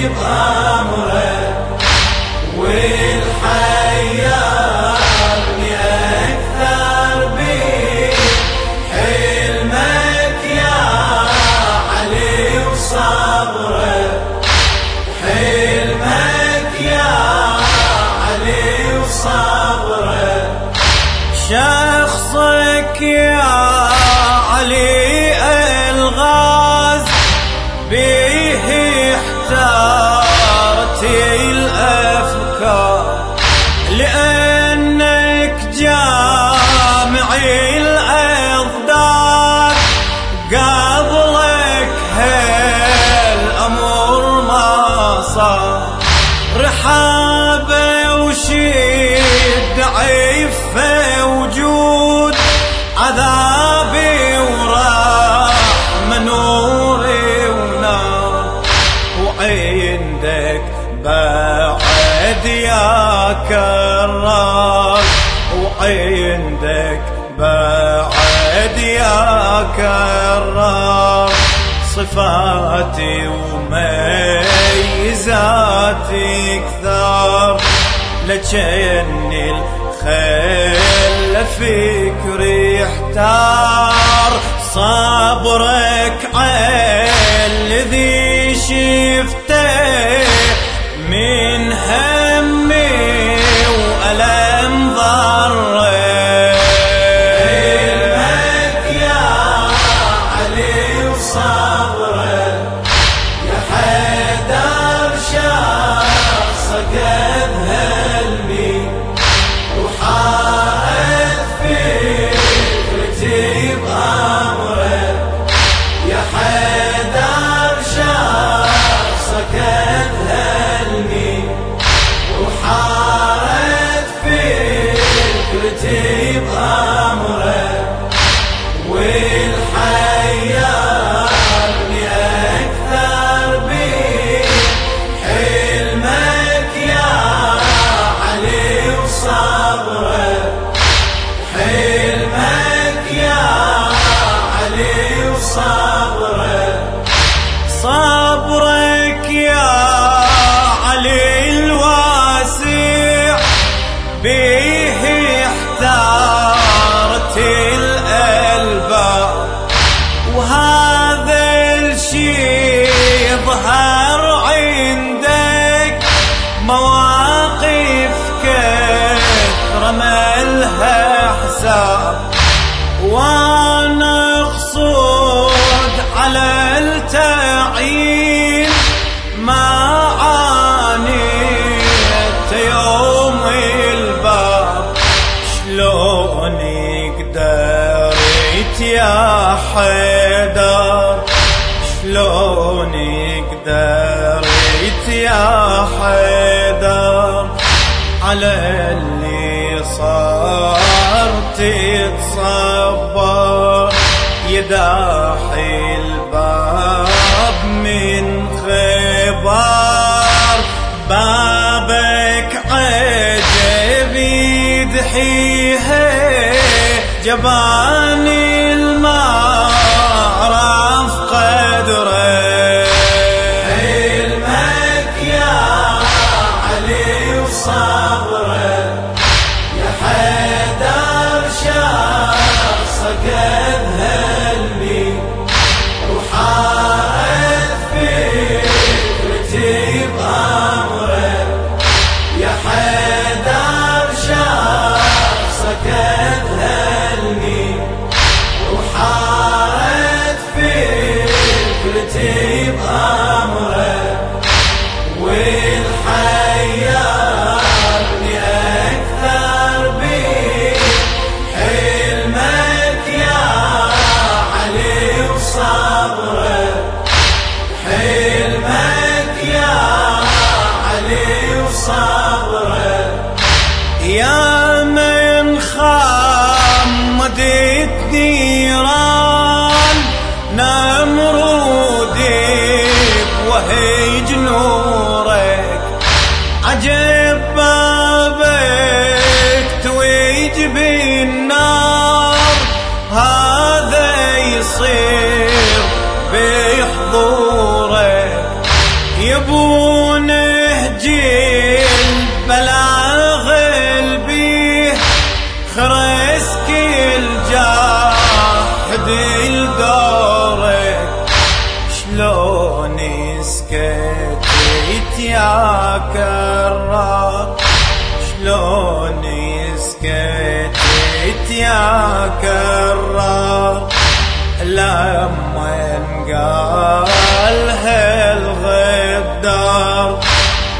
بضمره والحياة صفاتي وميزاتي كثار لجني الخيل فكري احتار صبرك على الذي شفته شلون يقدر يا حيدر. شلون يقدر يا حيدر. على اللي صار تتصار ہی ہے زبان يا كرار لما قال هالغدار؟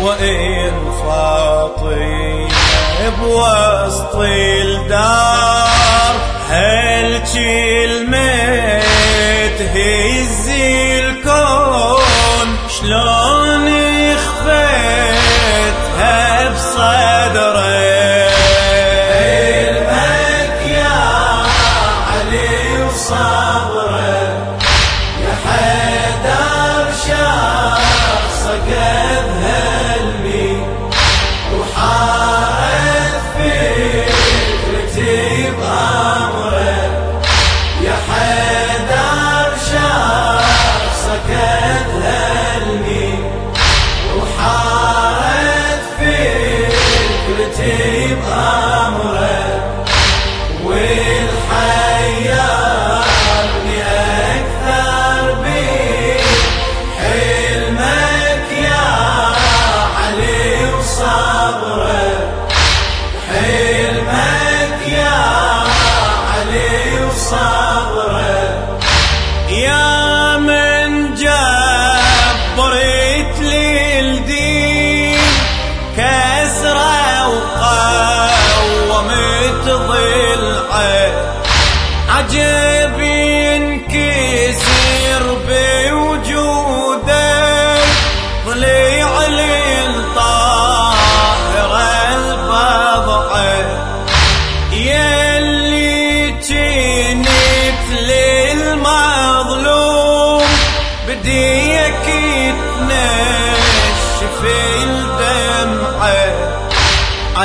وإن فاطمة بوسط الدار هل كلمة تهز الكون؟ شلون خفيتها بصدري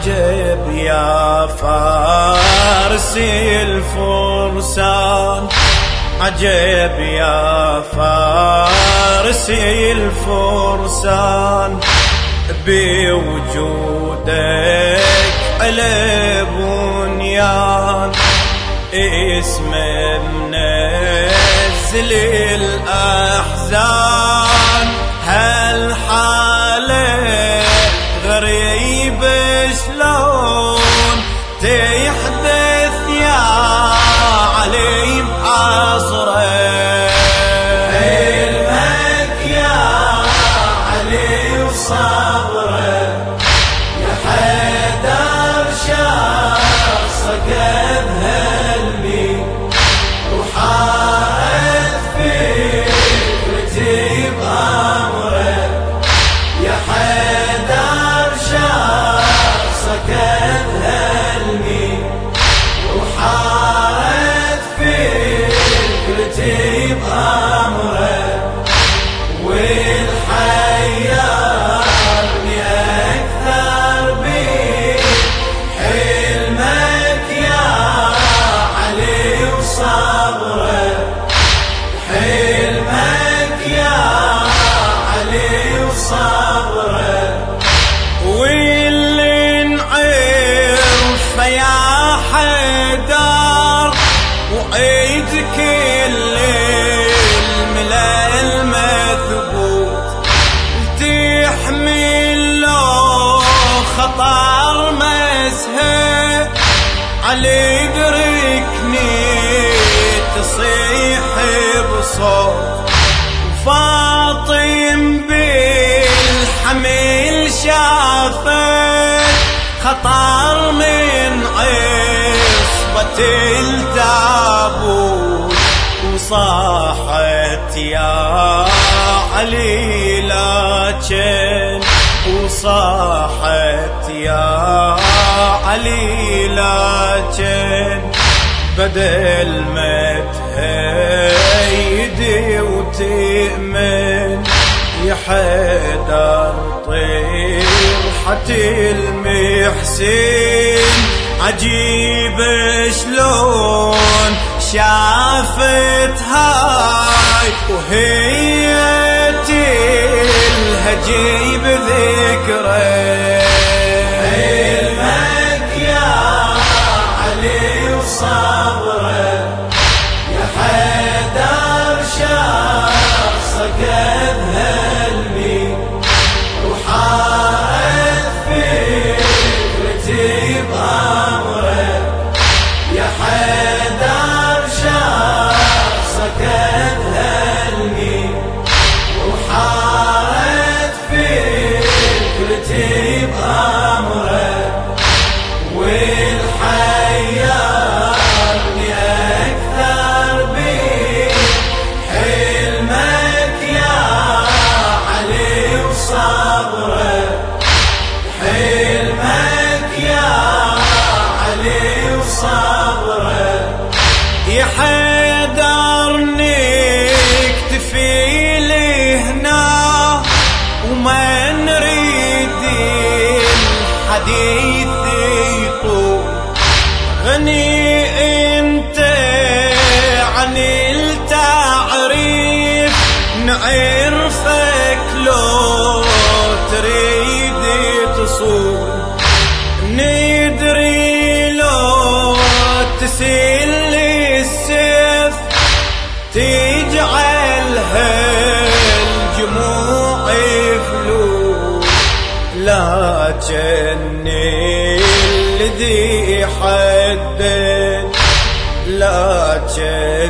عجب يا فارسي الفرسان. عجب يا فارسي الفرسان. بوجودك على بنيان. اسم منزل الأحزان. شافت خطر من عصبة التابوت وصاحت يا علي لكن وصاحت يا علي لكن بدل ما تهيدي وتأمن يا حيدر المحسن. عجيب شلون شافت هاي وهي تلهجي بذكرى الحديث يطول غني انت عن التعريف نعرفك لو تريد تصول ندري لو تسيل السيف تجعل هالجموع فلوس لكني الذي حدد لكني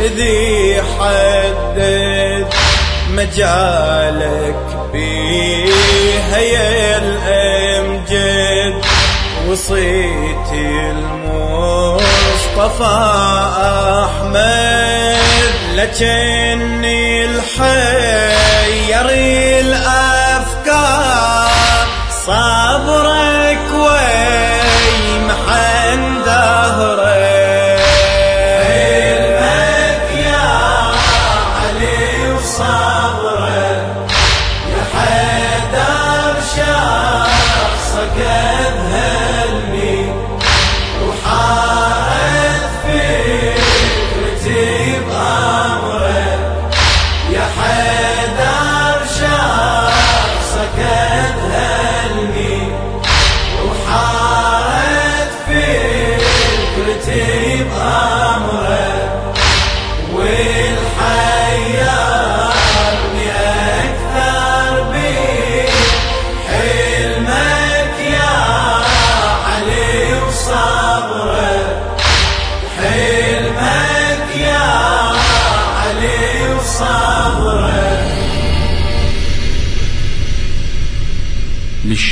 الذي حدد مجالك بيها يا الأمجد. وصيتي المصطفى أحمد. لكني الحير الافكار صبرك ويمحن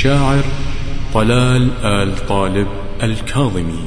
للشاعر طلال آل طالب الكاظمي.